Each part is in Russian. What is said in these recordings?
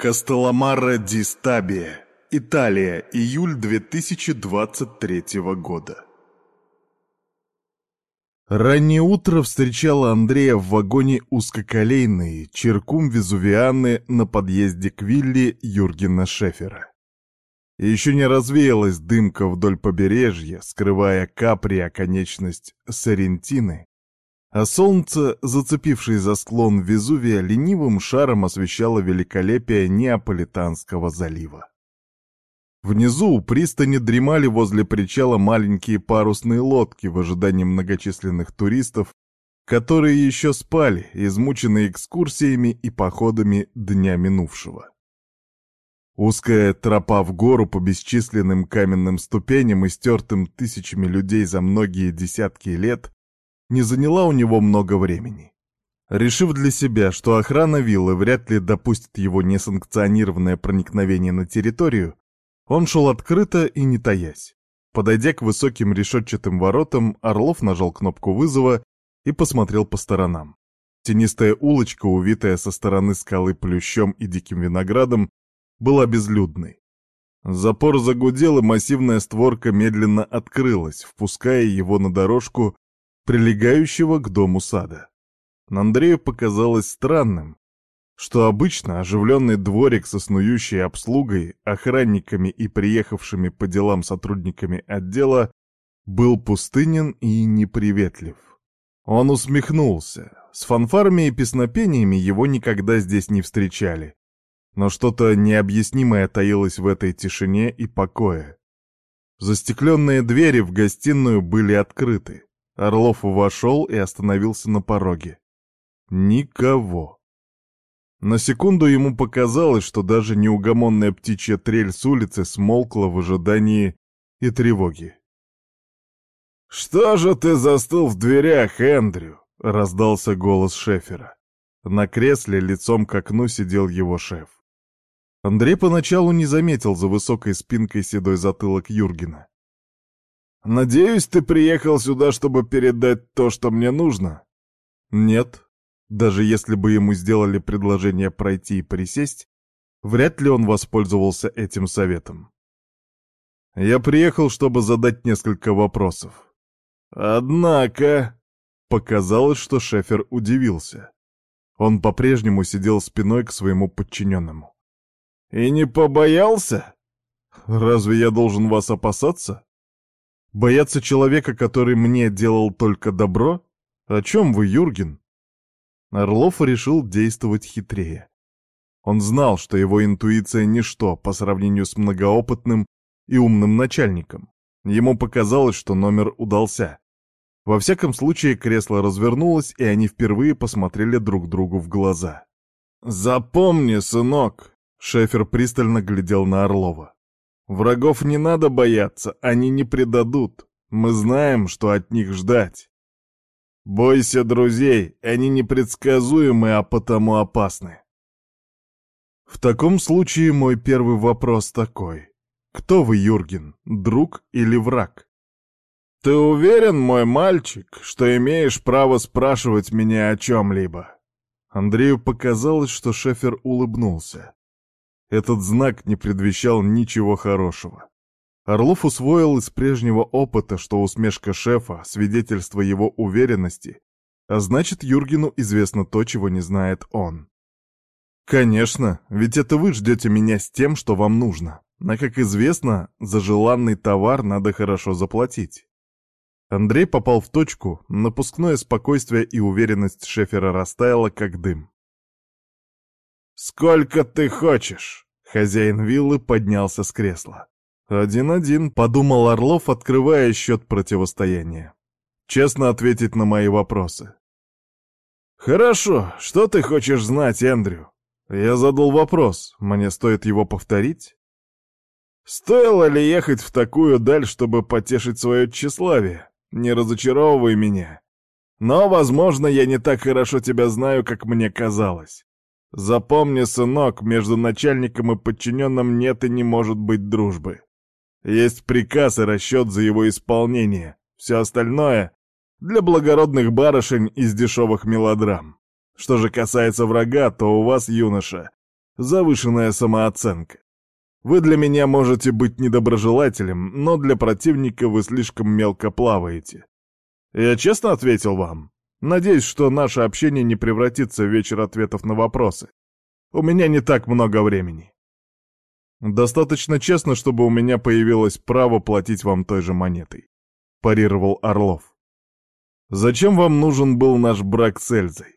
Кастелламара ди Стабия, Италия, июль 2023 года. Раннее утро встречало Андрея в вагоне узкоколейной Черкум Везувианы на подъезде к вилле Юргена Шефера. Еще не развеялась дымка вдоль побережья, скрывая Капри оконечность Сарентины, а солнце, зацепившее за склон Везувия, ленивым шаром освещало великолепие Неаполитанского залива. Внизу у пристани дремали возле причала маленькие парусные лодки в ожидании многочисленных туристов, которые еще спали, измученные экскурсиями и походами дня минувшего. Узкая тропа в гору по бесчисленным каменным ступеням, истертым тысячами людей за многие десятки лет, не заняла у него много времени. Решив для себя, что охрана виллы вряд ли допустит его несанкционированное проникновение на территорию, он шел открыто и не таясь. Подойдя к высоким решетчатым воротам, Орлов нажал кнопку вызова и посмотрел по сторонам. Тенистая улочка, увитая со стороны скалы плющом и диким виноградом, была безлюдной. Запор загудел, и массивная створка медленно открылась, впуская его на дорожку, прилегающего к дому сада. Андрею показалось странным, что обычно оживленный дворик со снующей обслугой, охранниками и приехавшими по делам сотрудниками отдела был пустынен и неприветлив. Он усмехнулся. С фанфарами и песнопениями его никогда здесь не встречали. Но что-то необъяснимое таилось в этой тишине и покое. Застекленные двери в гостиную были открыты. Орлов вошел и остановился на пороге. Никого. На секунду ему показалось, что даже неугомонная птичья трель с улицы смолкла в ожидании и тревоги. «Что же ты застыл в дверях, Эндрю?» — раздался голос Шефера. На кресле лицом к окну сидел его шеф. Андрей поначалу не заметил за высокой спинкой седой затылок Юргена. «Надеюсь, ты приехал сюда, чтобы передать то, что мне нужно?» «Нет. Даже если бы ему сделали предложение пройти и присесть, вряд ли он воспользовался этим советом. Я приехал, чтобы задать несколько вопросов. Однако...» Показалось, что Шефер удивился. Он по-прежнему сидел спиной к своему подчиненному. «И не побоялся? Разве я должен вас опасаться?» Бояться человека, который мне делал только добро? О чем вы, Юрген? Орлов решил действовать хитрее. Он знал, что его интуиция — ничто по сравнению с многоопытным и умным начальником. Ему показалось, что номер удался. Во всяком случае, кресло развернулось, и они впервые посмотрели друг другу в глаза. «Запомни, сынок!» — Шефер пристально глядел на Орлова. Врагов не надо бояться, они не предадут. Мы знаем, что от них ждать. Бойся друзей, они непредсказуемы, а потому опасны. В таком случае мой первый вопрос такой. Кто вы, Юрген, друг или враг? Ты уверен, мой мальчик, что имеешь право спрашивать меня о чем-либо? Андрею показалось, что Шефер улыбнулся. Этот знак не предвещал ничего хорошего. Орлов усвоил из прежнего опыта, что усмешка шефа — свидетельство его уверенности, а значит, Юргену известно то, чего не знает он. «Конечно, ведь это вы ждете меня с тем, что вам нужно. А как известно, за желанный товар надо хорошо заплатить». Андрей попал в точку, напускное спокойствие и уверенность Шефера растаяло, как дым. «Сколько ты хочешь?» Хозяин виллы поднялся с кресла. «Один-один», — подумал Орлов, открывая счет противостояния. «Честно ответить на мои вопросы». «Хорошо, что ты хочешь знать, Эндрю?» Я задал вопрос, мне стоит его повторить? Стоило ли ехать в такую даль, чтобы потешить свое тщеславие? Не разочаровывай меня. Но, возможно, я не так хорошо тебя знаю, как мне казалось. Запомни, сынок, между начальником и подчиненным нет и не может быть дружбы. Есть приказ и расчет за его исполнение. Все остальное — для благородных барышень из дешевых мелодрам. Что же касается врага, то у вас, юноша, Завышенная самооценка. Вы для меня можете быть недоброжелателем, но для противника вы слишком мелко плаваете. Я честно ответил вам. Надеюсь, что наше общение не превратится в вечер ответов на вопросы. У меня не так много времени. Достаточно честно, чтобы у меня появилось право платить вам той же монетой. Парировал Орлов. Зачем вам нужен был наш брак с Эльзой?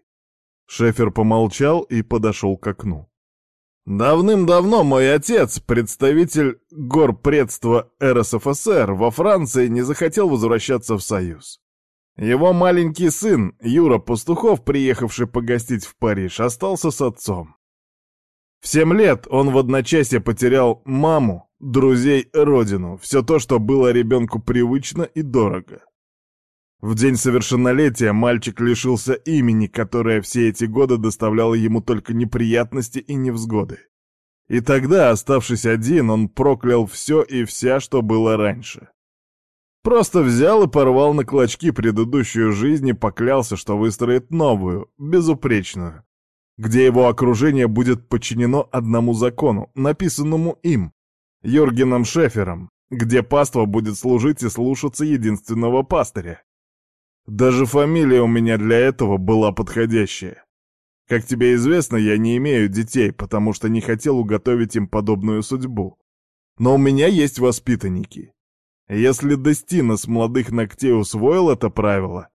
Шефер помолчал и подошел к окну. Давным-давно мой отец, представитель горпредства РСФСР во Франции, не захотел возвращаться в Союз. Его маленький сын, Юра Пастухов, приехавший погостить в Париж, остался с отцом. В семь лет он в одночасье потерял маму, друзей, родину, все то, что было ребенку привычно и дорого. В день совершеннолетия мальчик лишился имени, которое все эти годы доставляло ему только неприятности и невзгоды. И тогда, оставшись один, он проклял все и вся, что было раньше. Просто взял и порвал на клочки предыдущую жизнь и поклялся, что выстроит новую, безупречную, где его окружение будет подчинено одному закону, написанному им, Юргеном Шефером, где паства будет служить и слушаться единственного пастыря. Даже фамилия у меня для этого была подходящая. Как тебе известно, я не имею детей, потому что не хотел уготовить им подобную судьбу. Но у меня есть воспитанники. Если Дестина с молодых ногтей усвоил это правило,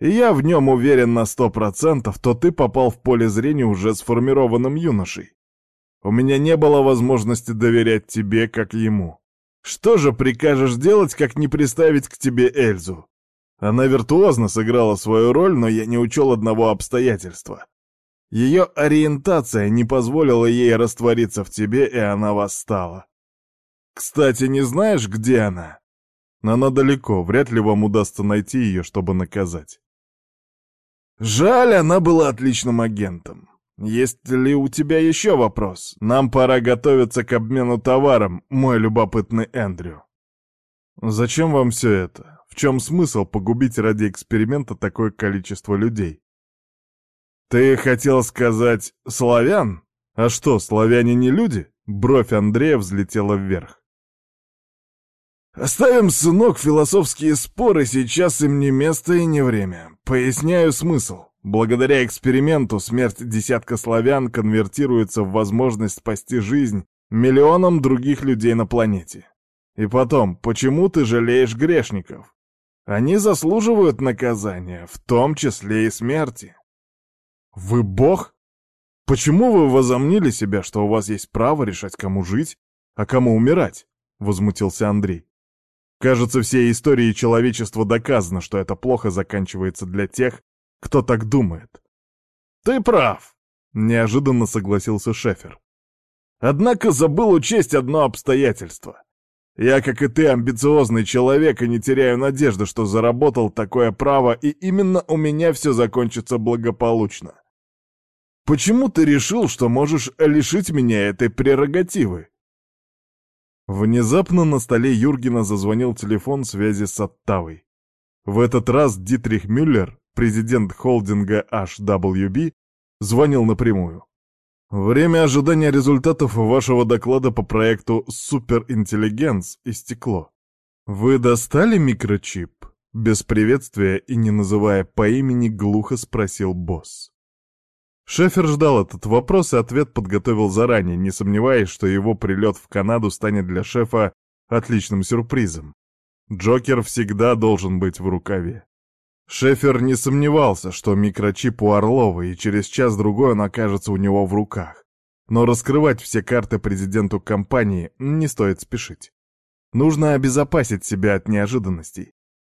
и я в нем уверен на сто процентов, то ты попал в поле зрения уже сформированным юношей. У меня не было возможности доверять тебе, как ему. Что же прикажешь делать, как не приставить к тебе Эльзу? Она виртуозно сыграла свою роль, но я не учел одного обстоятельства. Ее ориентация не позволила ей раствориться в тебе, и она восстала. Кстати, не знаешь, где она? Она далеко, вряд ли вам удастся найти ее, чтобы наказать. Жаль, она была отличным агентом. Есть ли у тебя еще вопрос? Нам пора готовиться к обмену товаром, мой любопытный Эндрю. Зачем вам все это? В чем смысл погубить ради эксперимента такое количество людей? Ты хотел сказать «славян»? А что, славяне не люди? Бровь Андрея взлетела вверх. Оставим, сынок, философские споры, сейчас им не место и не время. Поясняю смысл. Благодаря эксперименту смерть десятка славян конвертируется в возможность спасти жизнь миллионам других людей на планете. И потом, почему ты жалеешь грешников? Они заслуживают наказания, в том числе и смерти. Вы бог? Почему вы возомнили себя, что у вас есть право решать, кому жить, а кому умирать? Возмутился Андрей. Кажется, всей истории человечества доказано, что это плохо заканчивается для тех, кто так думает. «Ты прав», — неожиданно согласился Шефер. «Однако забыл учесть одно обстоятельство. Я, как и ты, амбициозный человек и не теряю надежды, что заработал такое право, и именно у меня все закончится благополучно. Почему ты решил, что можешь лишить меня этой прерогативы?» Внезапно на столе Юргена зазвонил телефон связи с Оттавой. В этот раз Дитрих Мюллер, президент холдинга HWB, звонил напрямую. Время ожидания результатов вашего доклада по проекту «Суперинтеллигенс» истекло. Вы достали микрочип? Без приветствия и не называя по имени, глухо спросил босс. Шефер ждал этот вопрос и ответ подготовил заранее, не сомневаясь, что его прилет в Канаду станет для шефа отличным сюрпризом. Джокер всегда должен быть в рукаве. Шефер не сомневался, что микрочип у Орлова, и через час-другой он окажется у него в руках. Но раскрывать все карты президенту компании не стоит спешить. Нужно обезопасить себя от неожиданностей.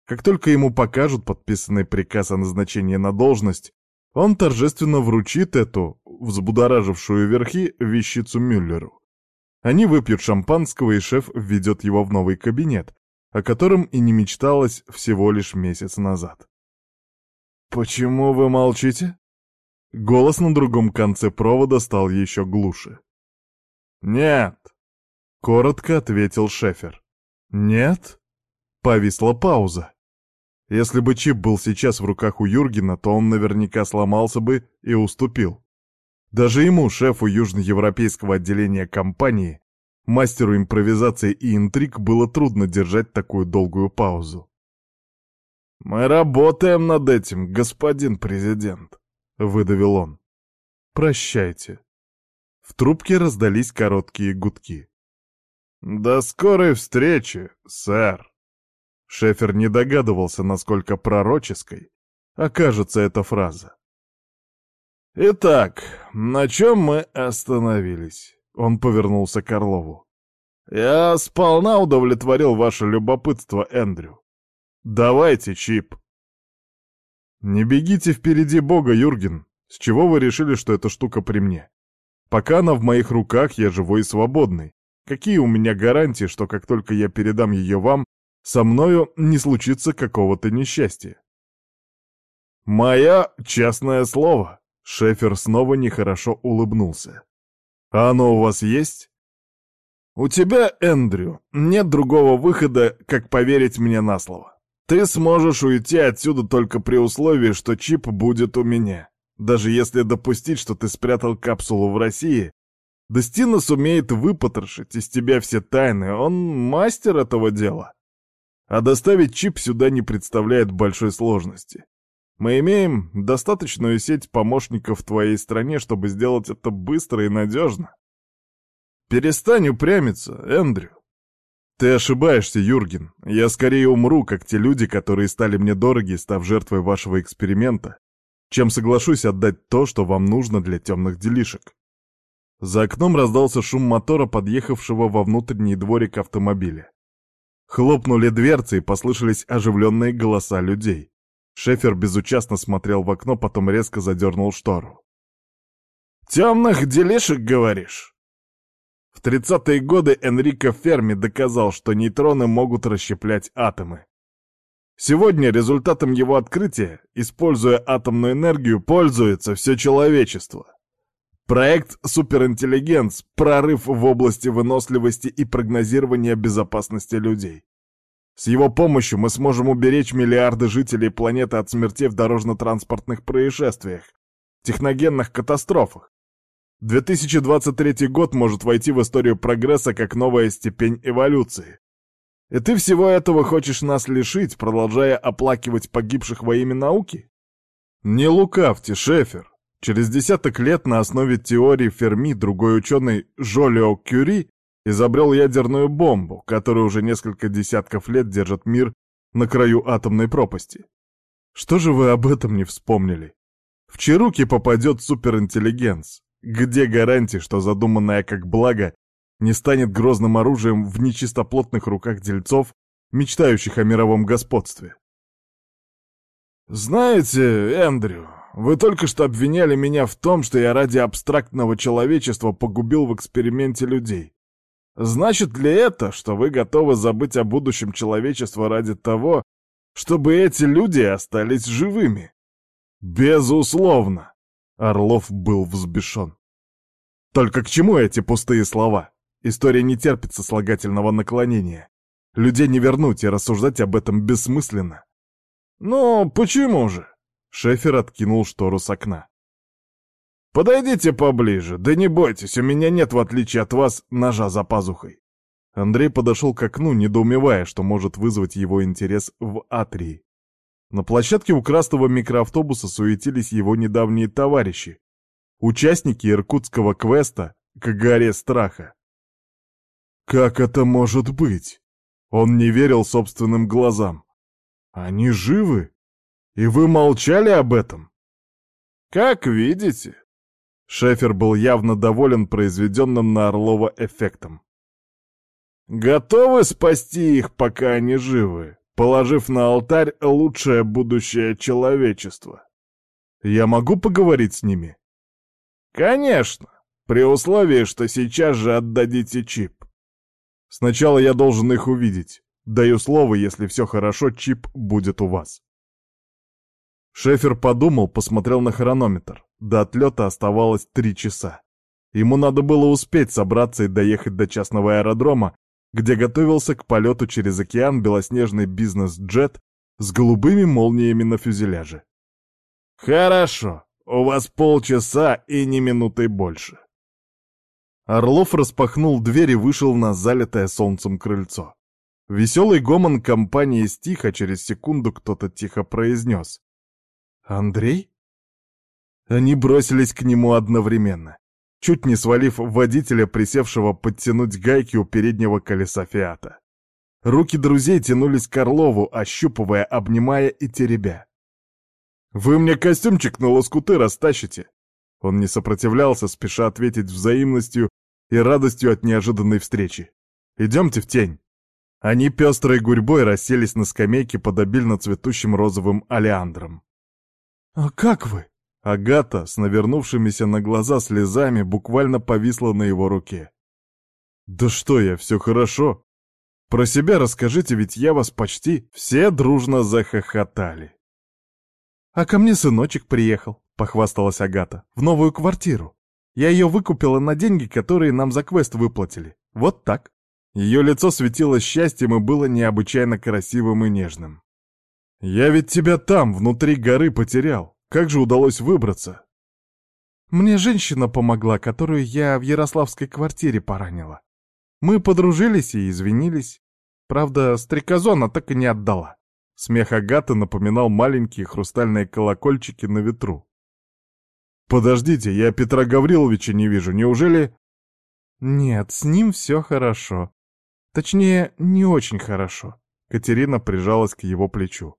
Как только ему покажут подписанный приказ о назначении на должность, он торжественно вручит эту, взбудоражившую верхи, вещицу Мюллеру. Они выпьют шампанского, и шеф введет его в новый кабинет, о котором и не мечталось всего лишь месяц назад. «Почему вы молчите?» Голос на другом конце провода стал еще глуше. «Нет», — коротко ответил Шефер. «Нет?» Повисла пауза. Если бы чип был сейчас в руках у Юргена, то он наверняка сломался бы и уступил. Даже ему, шефу южноевропейского отделения компании, мастеру импровизации и интриг, было трудно держать такую долгую паузу. «Мы работаем над этим, господин президент», — выдавил он. «Прощайте». В трубке раздались короткие гудки. «До скорой встречи, сэр!» Шефер не догадывался, насколько пророческой окажется эта фраза. «Итак, на чем мы остановились?» Он повернулся к Орлову. «Я сполна удовлетворил ваше любопытство, Эндрю. Давайте чип». «Не бегите впереди Бога, Юрген. С чего вы решили, что эта штука при мне? Пока она в моих руках, я живой и свободный. Какие у меня гарантии, что как только я передам ее вам, со мною не случится какого-то несчастья? «Мое честное слово!» — Шефер снова нехорошо улыбнулся. «А оно у вас есть?» «У тебя, Эндрю, нет другого выхода, как поверить мне на слово. Ты сможешь уйти отсюда только при условии, что чип будет у меня. Даже если допустить, что ты спрятал капсулу в России, Дестина сумеет выпотрошить из тебя все тайны, он мастер этого дела. А доставить чип сюда не представляет большой сложности. Мы имеем достаточную сеть помощников в твоей стране, чтобы сделать это быстро и надежно. Перестань упрямиться, Эндрю. Ты ошибаешься, Юрген. Я скорее умру, как те люди, которые стали мне дороги, став жертвой вашего эксперимента, чем соглашусь отдать то, что вам нужно для темных делишек. За окном раздался шум мотора, подъехавшего во внутренний дворик автомобиля. Хлопнули дверцы и послышались оживленные голоса людей. Шефер безучастно смотрел в окно, потом резко задернул штору. «Темных делишек, говоришь?» В тридцатые годы Энрико Ферми доказал, что нейтроны могут расщеплять атомы. Сегодня результатом его открытия, используя атомную энергию, пользуется все человечество. Проект «Суперинтеллигенс» — прорыв в области выносливости и прогнозирования безопасности людей. С его помощью мы сможем уберечь миллиарды жителей планеты от смерти в дорожно-транспортных происшествиях, техногенных катастрофах. 2023 год может войти в историю прогресса как новая степень эволюции. И ты всего этого хочешь нас лишить, продолжая оплакивать погибших во имя науки? Не лукавьте, Шефер. Через десяток лет на основе теории Ферми другой ученый Жолио Кюри изобрел ядерную бомбу, которая уже несколько десятков лет держит мир на краю атомной пропасти. Что же вы об этом не вспомнили? В чьи руки попадет суперинтеллигенс? Где гарантия, что задуманное как благо не станет грозным оружием в нечистоплотных руках дельцов, мечтающих о мировом господстве. «Знаете, Эндрю, вы только что обвиняли меня в том, что я ради абстрактного человечества погубил в эксперименте людей. Значит ли это, что вы готовы забыть о будущем человечества ради того, чтобы эти люди остались живыми?» «Безусловно!» — Орлов был взбешен. «Только к чему эти пустые слова?» История не терпит сослагательного наклонения. Людей не вернуть, и рассуждать об этом бессмысленно. «Ну, почему же?» Шефер откинул штору с окна. «Подойдите поближе, да не бойтесь, у меня нет, в отличие от вас, ножа за пазухой». Андрей подошел к окну, недоумевая, что может вызвать его интерес в Атрии. На площадке у красного микроавтобуса суетились его недавние товарищи, участники иркутского квеста к горе страха. Как это может быть? Он не верил собственным глазам. Они живы? И вы молчали об этом? Как видите. Шефер был явно доволен произведенным на Орлова эффектом. Готовы спасти их, пока они живы, положив на алтарь лучшее будущее человечества? Я могу поговорить с ними? Конечно, при условии, что сейчас же отдадите чип. Сначала я должен их увидеть. Даю слово, если все хорошо, чип будет у вас. Шефер подумал, посмотрел на хронометр. До отлета оставалось три часа. Ему надо было успеть собраться и доехать до частного аэродрома, где готовился к полету через океан белоснежный бизнес-джет с голубыми молниями на фюзеляже. «Хорошо», У вас полчаса и ни минуты больше. Орлов распахнул дверь и вышел на залитое солнцем крыльцо. Веселый гомон компании стих, а через секунду кто-то тихо произнес. «Андрей?» Они бросились к нему одновременно, чуть не свалив водителя, присевшего подтянуть гайки у переднего колеса «Фиата». Руки друзей тянулись к Орлову, ощупывая, обнимая и теребя. «Вы мне костюмчик на лоскуты растащите!» Он не сопротивлялся, спеша ответить взаимностью и радостью от неожиданной встречи. «Идемте в тень!» Они пестрой гурьбой расселись на скамейке под обильно цветущим розовым алиандром. «А как вы?» Агата с навернувшимися на глаза слезами буквально повисла на его руке. «Да что я, все хорошо. Про себя расскажите, ведь я вас почти...» Все дружно захохотали. «А ко мне сыночек приехал», — похвасталась Агата, — «в новую квартиру. Я ее выкупила на деньги, которые нам за квест выплатили. Вот так». Ее лицо светило счастьем и было необычайно красивым и нежным. «Я ведь тебя там, внутри горы, потерял. Как же удалось выбраться?» «Мне женщина помогла, которую я в ярославской квартире поранила. Мы подружились и извинились. Правда, стрекозу она так и не отдала». Смех Агаты напоминал маленькие хрустальные колокольчики на ветру. «Подождите, я Петра Гавриловича не вижу. Неужели...» «Нет, с ним все хорошо. Точнее, не очень хорошо. Катерина прижалась к его плечу.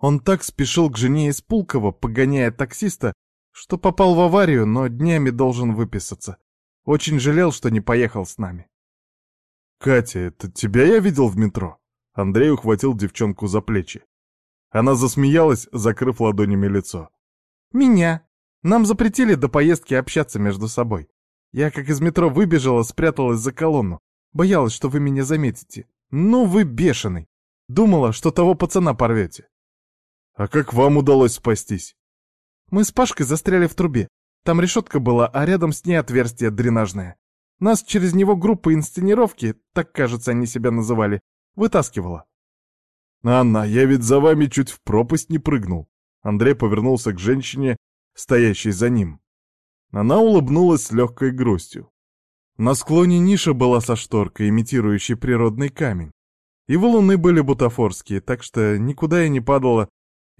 Он так спешил к жене из Пулкова, погоняя таксиста, что попал в аварию, но днями должен выписаться. Очень жалел, что не поехал с нами. «Катя, это тебя я видел в метро?» Андрей ухватил девчонку за плечи. Она засмеялась, закрыв ладонями лицо. «Меня. Нам запретили до поездки общаться между собой. Я как из метро выбежала, спряталась за колонну. Боялась, что вы меня заметите. Ну вы бешеный. Думала, что того пацана порвете. А как вам удалось спастись? Мы с Пашкой застряли в трубе. Там решетка была, а рядом с ней отверстие дренажное. Нас через него группа инсценировки, так, кажется, они себя называли, вытаскивала. «Анна, я ведь за вами чуть в пропасть не прыгнул». Андрей повернулся к женщине, стоящей за ним. Она улыбнулась с легкой грустью. На склоне ниша была со шторкой, имитирующей природный камень. И валуны были бутафорские, так что никуда я не падала,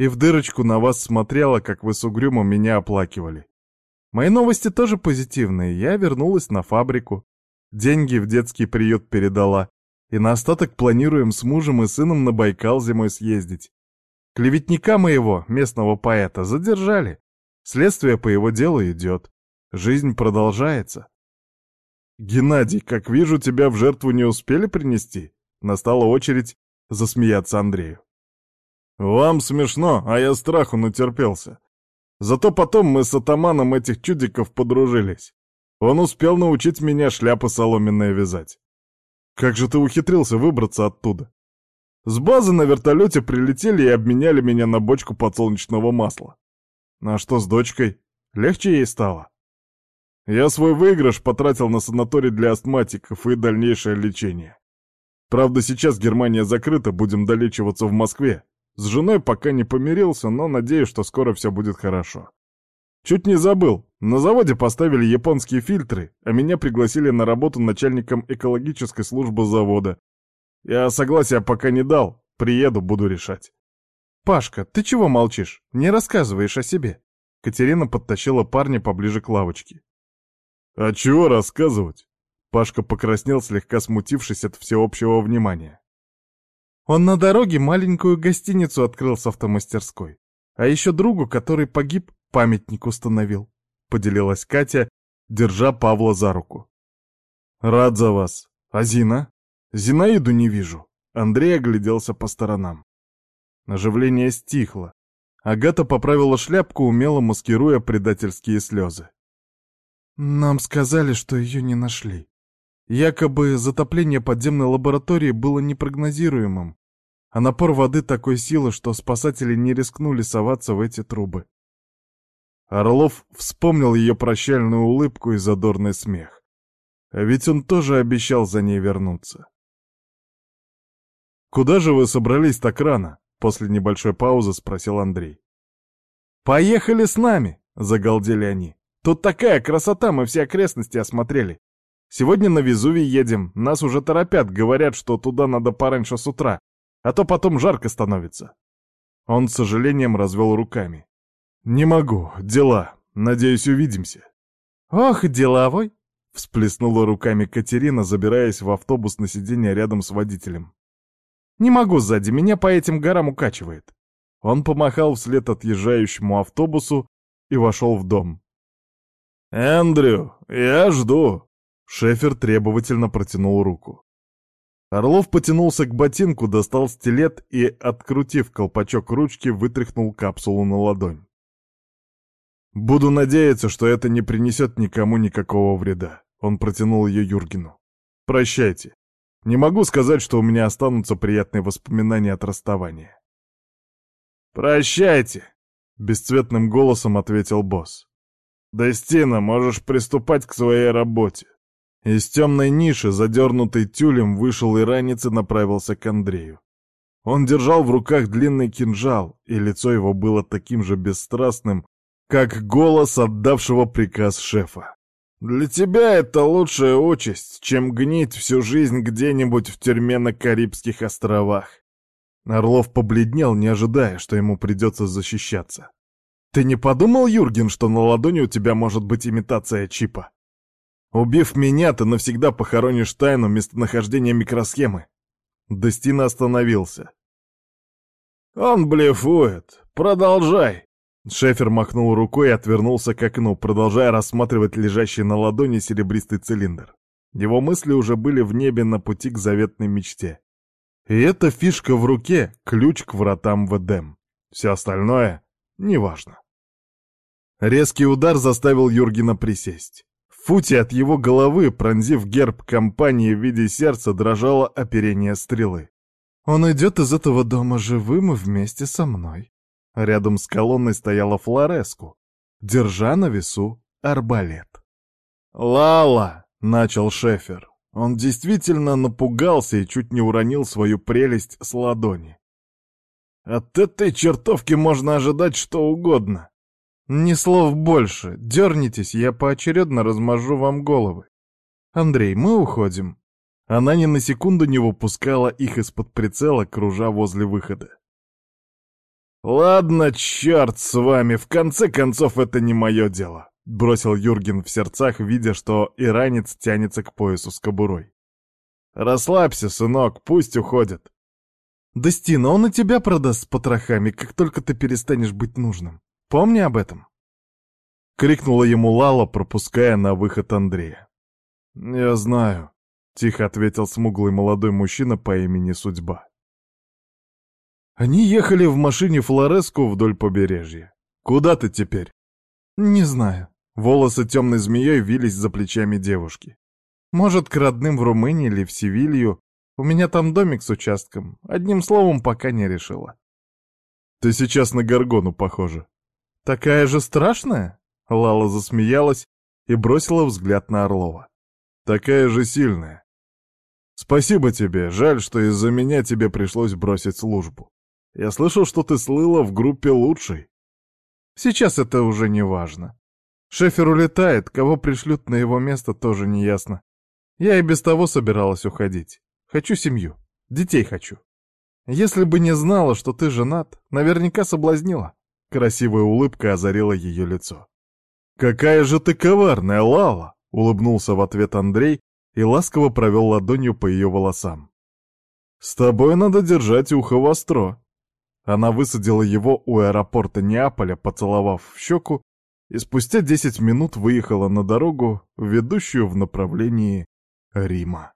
и в дырочку на вас смотрела, как вы с угрюмом меня оплакивали. Мои новости тоже позитивные. Я вернулась на фабрику. Деньги в детский приют передала. И на остаток планируем с мужем и сыном на Байкал зимой съездить. Клеветника моего, местного поэта, задержали. Следствие по его делу идет. Жизнь продолжается. «Геннадий, как вижу, тебя в жертву не успели принести?» Настала очередь засмеяться Андрею. «Вам смешно, а я страху натерпелся. Зато потом мы с атаманом этих чудиков подружились. Он успел научить меня шляпы соломенные вязать. Как же ты ухитрился выбраться оттуда? С базы на вертолете прилетели и обменяли меня на бочку подсолнечного масла. А что с дочкой? Легче ей стало?» Я свой выигрыш потратил на санаторий для астматиков и дальнейшее лечение. Правда, сейчас Германия закрыта, будем долечиваться в Москве. С женой пока не помирился, но надеюсь, что скоро все будет хорошо. Чуть не забыл. На заводе поставили японские фильтры, а меня пригласили на работу начальником экологической службы завода. Я согласия пока не дал. Приеду, буду решать. «Пашка, ты чего молчишь? Не рассказываешь о себе?» Катерина подтащила парня поближе к лавочке. «А чего рассказывать?» Пашка покраснел, слегка смутившись от всеобщего внимания. Он на дороге маленькую гостиницу открыл с автомастерской. А еще другу, который погиб, памятник установил. Поделилась Катя, держа Павла за руку. «Рад за вас. А Зина?» «Зинаиду не вижу». Андрей огляделся по сторонам. Оживление стихло. Агата поправила шляпку, умело маскируя предательские слезы. Нам сказали, что ее не нашли. Якобы затопление подземной лаборатории было непрогнозируемым, а напор воды такой силы, что спасатели не рискнули соваться в эти трубы. Орлов вспомнил ее прощальную улыбку и задорный смех. А ведь он тоже обещал за ней вернуться. «Куда же вы собрались так рано?» — после небольшой паузы спросил Андрей. «Поехали с нами!» — загалдели они. «Тут такая красота, мы все окрестности осмотрели. Сегодня на Везувий едем, нас уже торопят, говорят, что туда надо пораньше с утра, а то потом жарко становится». Он с сожалением развел руками. «Не могу, дела. Надеюсь, увидимся». «Ох, деловой!» — всплеснула руками Катерина, забираясь в автобус на сиденье рядом с водителем. «Не могу сзади, меня по этим горам укачивает». Он помахал вслед отъезжающему автобусу и вошел в дом. «Эндрю, я жду!» Шефер требовательно протянул руку. Орлов потянулся к ботинку, достал стилет и, открутив колпачок ручки, вытряхнул капсулу на ладонь. «Буду надеяться, что это не принесет никому никакого вреда», — он протянул ее Юргену. «Прощайте. Не могу сказать, что у меня останутся приятные воспоминания от расставания». «Прощайте», — бесцветным голосом ответил босс. «Дестина, можешь приступать к своей работе». Из темной ниши, задернутой тюлем, вышел иранец и направился к Андрею. Он держал в руках длинный кинжал, и лицо его было таким же бесстрастным, как голос отдавшего приказ шефа. «Для тебя это лучшая участь, чем гнить всю жизнь где-нибудь в тюрьме на Карибских островах». Орлов побледнел, не ожидая, что ему придется защищаться. «Ты не подумал, Юрген, что на ладони у тебя может быть имитация чипа?» Убив меня, ты навсегда похоронишь тайну местонахождения микросхемы. Достина остановился. Он блефует. Продолжай. Шефер махнул рукой и отвернулся к окну, продолжая рассматривать лежащий на ладони серебристый цилиндр. Его мысли уже были в небе на пути к заветной мечте. И эта фишка в руке — ключ к вратам в Эдем. Все остальное — неважно. Резкий удар заставил Юргена присесть футе от его головы, пронзив герб компании в виде сердца, дрожало оперение стрелы. «Он идет из этого дома живым вместе со мной». Рядом с колонной стояла Флореску, держа на весу арбалет. «Лала!» — начал Шефер. Он действительно напугался и чуть не уронил свою прелесть с ладони. «От этой чертовки можно ожидать что угодно. «Ни слов больше. Дернитесь, я поочередно размажу вам головы. Андрей, мы уходим». Она ни на секунду не выпускала их из-под прицела, кружа возле выхода. «Ладно, черт с вами, в конце концов это не мое дело», — бросил Юрген в сердцах, видя, что иранец тянется к поясу с кобурой. «Расслабься, сынок, пусть уходит». «Дестина, он и тебя продаст с потрохами, как только ты перестанешь быть нужным. Помни об этом!» Крикнула ему Лала, пропуская на выход Андрея. «Я знаю», — тихо ответил смуглый молодой мужчина по имени Судьба. Они ехали в машине Флореску вдоль побережья. «Куда ты теперь?» «Не знаю». Волосы темной змеей вились за плечами девушки. «Может, к родным в Румынии или в Севилью. У меня там домик с участком. Одним словом, пока не решила». «Ты сейчас на Горгону похожа», «Такая же страшная?» Лала засмеялась и бросила взгляд на Орлова. «Такая же сильная. Спасибо тебе, жаль, что из-за меня тебе пришлось бросить службу. Я слышал, что ты слыла в группе лучшей». «Сейчас это уже не важно. Шефер улетает, кого пришлют на его место, тоже не ясно. Я и без того собиралась уходить. Хочу семью, детей хочу. Если бы не знала, что ты женат, наверняка соблазнила». Красивая улыбка озарила ее лицо. «Какая же ты коварная, Лала!» — улыбнулся в ответ Андрей и ласково провел ладонью по ее волосам. «С тобой надо держать ухо востро». Она высадила его у аэропорта Неаполя, поцеловав в щеку, и спустя десять минут выехала на дорогу, ведущую в направлении Рима.